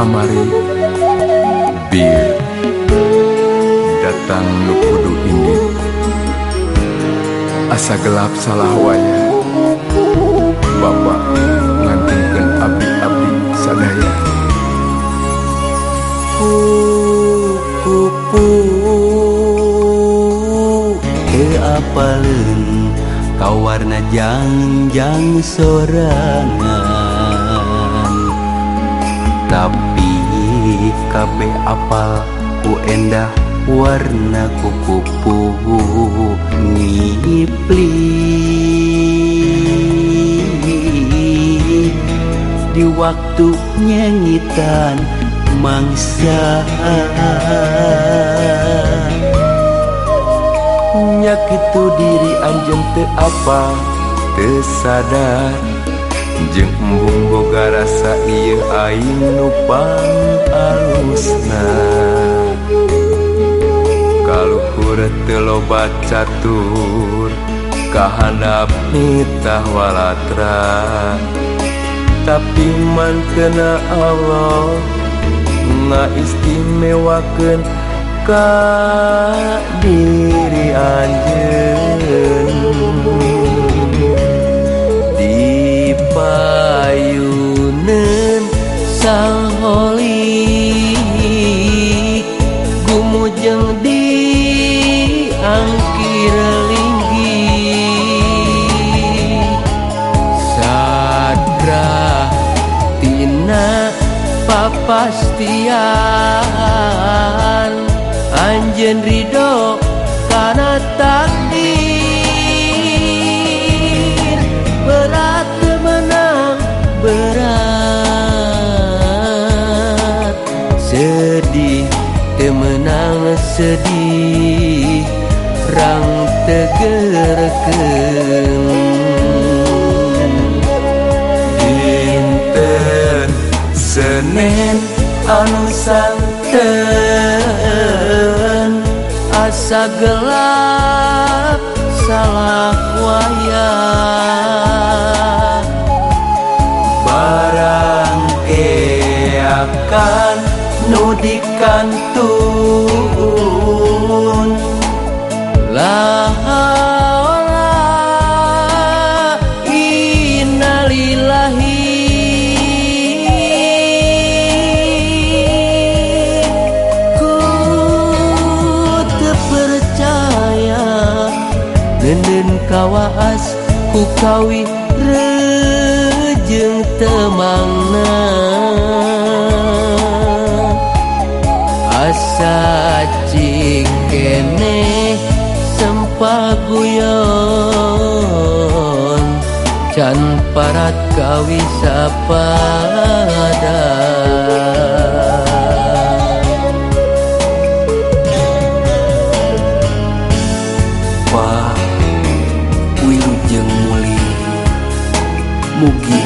kamari bir datang nukudu ini. Asa gelap salah wayah Bapak ngantingkan abdi-abdi sadaya. Kupu ke apalun kau warna jang-jang sorangan? Tapi kabe apal ku endah warna kupu ngipli di waktu nyanyitan mangsa. Nyak itu diri anjen te apa? Tersadar jeung embung boga rasa ieu aing nu alusna. Kaluhur teu loba catur kahandap nitah walatra. Tapi mantena Allah ngaistimewakeun ka salholi gumujeng di angkir linggi. Sadra tina papastian anjen ridho karena takdir sedih temenang sedih. Rang tegerken dinten Senin anu santen. Asa gelap salah wayah. Barang keakan nudikan tun la innalillahi ku terpercaya. Nenen kawaas ku kawi rejeng temangna rasa cikene sempak guyon. Can parat kawisapada Mugi